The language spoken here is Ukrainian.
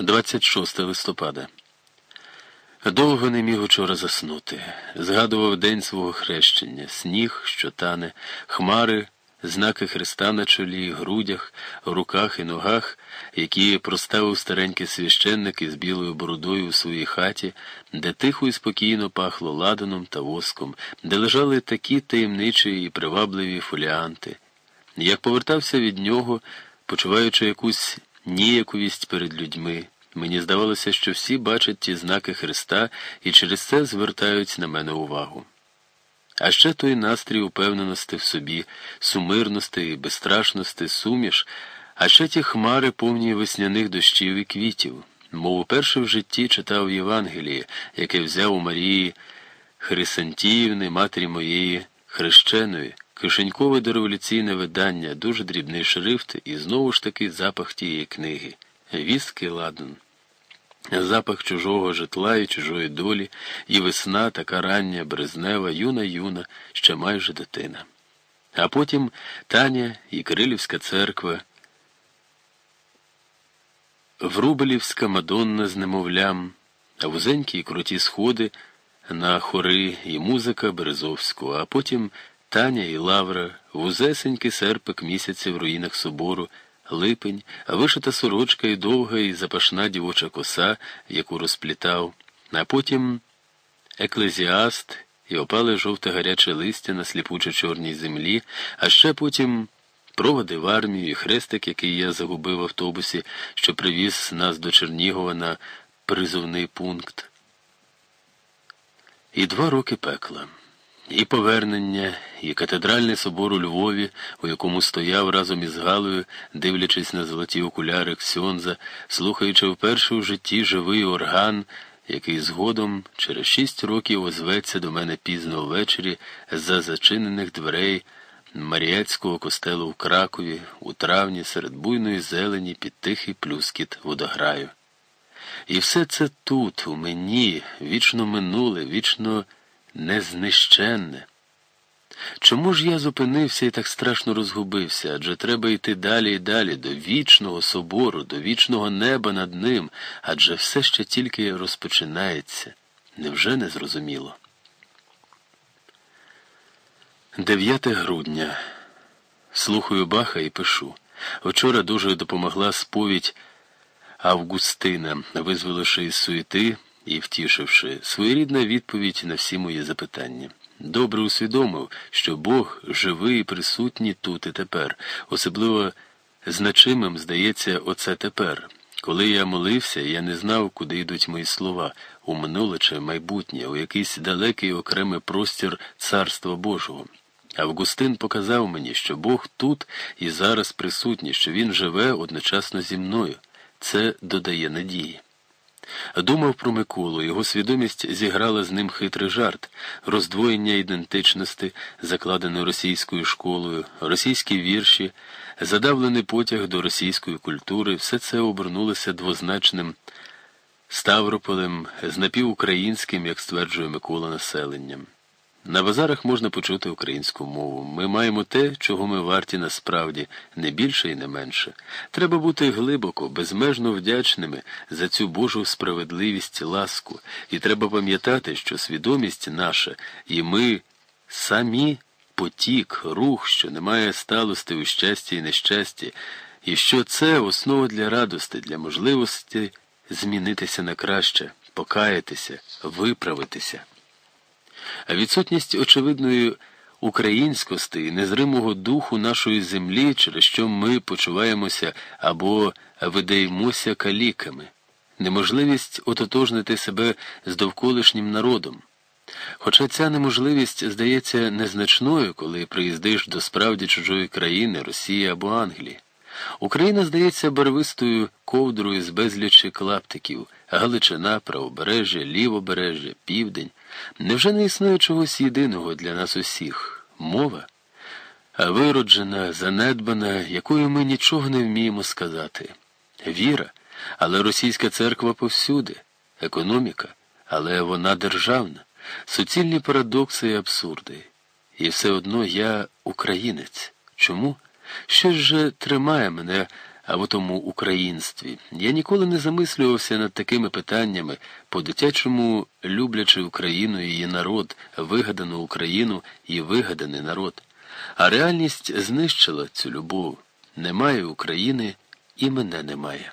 26 листопада. Довго не міг учора заснути. Згадував день свого хрещення, сніг, що тане, хмари, знаки Христа на чолі, грудях, руках і ногах, які проставив старенький священник із білою бородою у своїй хаті, де тихо і спокійно пахло ладаном та воском, де лежали такі таємничі і привабливі фоліанти. Як повертався від нього, почуваючи якусь ніяковість перед людьми. Мені здавалося, що всі бачать ті знаки Христа і через це звертають на мене увагу. А ще той настрій упевненості в собі, сумирності і безстрашності, суміш, а ще ті хмари, повні весняних дощів і квітів, мов уперше в житті читав Євангеліє, яке взяв у Марії Хрисантіївни, матері моєї хрещеної. Кишенькове дореволюційне видання, дуже дрібний шрифт і знову ж таки запах тієї книги. Вістки ладен. Запах чужого житла і чужої долі, і весна така рання, брезнева, юна юна, ще майже дитина. А потім Таня і Кирилівська церква, Врубелівська мадонна з немовлям, вузенькі і круті сходи на хори і музика Березовського, а потім Таня і Лавра, вузесенький серпик місяця в руїнах собору, липень, вишита сорочка і довга і запашна дівоча коса, яку розплітав, а потім еклезіаст і опале жовте гаряче листя на сліпучо чорній землі, а ще потім проводи в армію і хрестик, який я загубив в автобусі, що привіз нас до Чернігова на призовний пункт. І два роки пекла. І повернення, і катедральний собор у Львові, у якому стояв разом із Галою, дивлячись на золоті окуляри Ксьонза, слухаючи вперше у житті живий орган, який згодом через шість років озветься до мене пізно ввечері за зачинених дверей Маріяцького костелу в Кракові у травні серед буйної зелені під тихий плюскіт водограю. І все це тут, у мені, вічно минуле, вічно незнищенне. Чому ж я зупинився і так страшно розгубився? Адже треба йти далі і далі, до вічного собору, до вічного неба над ним, адже все ще тільки розпочинається. Невже не зрозуміло? 9 грудня. Слухаю Баха і пишу. Вчора дуже допомогла сповідь Августина, визволивши із суєти і втішивши своєрідна відповідь на всі мої запитання. Добре усвідомив, що Бог живий і присутній тут і тепер, особливо значимим здається оце тепер. Коли я молився, я не знав, куди йдуть мої слова, у минуле чи майбутнє, у якийсь далекий окремий простір Царства Божого. Августин показав мені, що Бог тут і зараз присутній, що Він живе одночасно зі мною. Це додає надії. Думав про Миколу, його свідомість зіграла з ним хитрий жарт, роздвоєння ідентичності, закладене російською школою, російські вірші, задавлений потяг до російської культури, все це обернулося двозначним Ставрополем з напівукраїнським, як стверджує Микола, населенням. На базарах можна почути українську мову. Ми маємо те, чого ми варті насправді, не більше і не менше. Треба бути глибоко, безмежно вдячними за цю Божу справедливість, ласку, і треба пам'ятати, що свідомість наша, і ми самі потік, рух, що не має сталости у щасті і нещасті, і що це основа для радости, для можливості змінитися на краще, покаятися, виправитися. Відсутність очевидної українськості незримого духу нашої землі, через що ми почуваємося або видаємося каліками, неможливість ототожнити себе з довколишнім народом. Хоча ця неможливість здається незначною, коли приїздиш до справді чужої країни, Росії або Англії. Україна здається барвистою ковдрою з безлічі клаптиків, Галичина, правобережжя, лівобережжя, південь. Невже не існує чогось єдиного для нас усіх мова? А вироджена, занедбана, якою ми нічого не вміємо сказати. Віра, але російська церква повсюди, економіка, але вона державна, суцільні парадокси і абсурди. І все одно я українець. Чому? Що ж тримає мене в тому українстві. Я ніколи не замислювався над такими питаннями, по-дитячому люблячи Україну і її народ, вигадану Україну і вигаданий народ. А реальність знищила цю любов. Немає України і мене немає.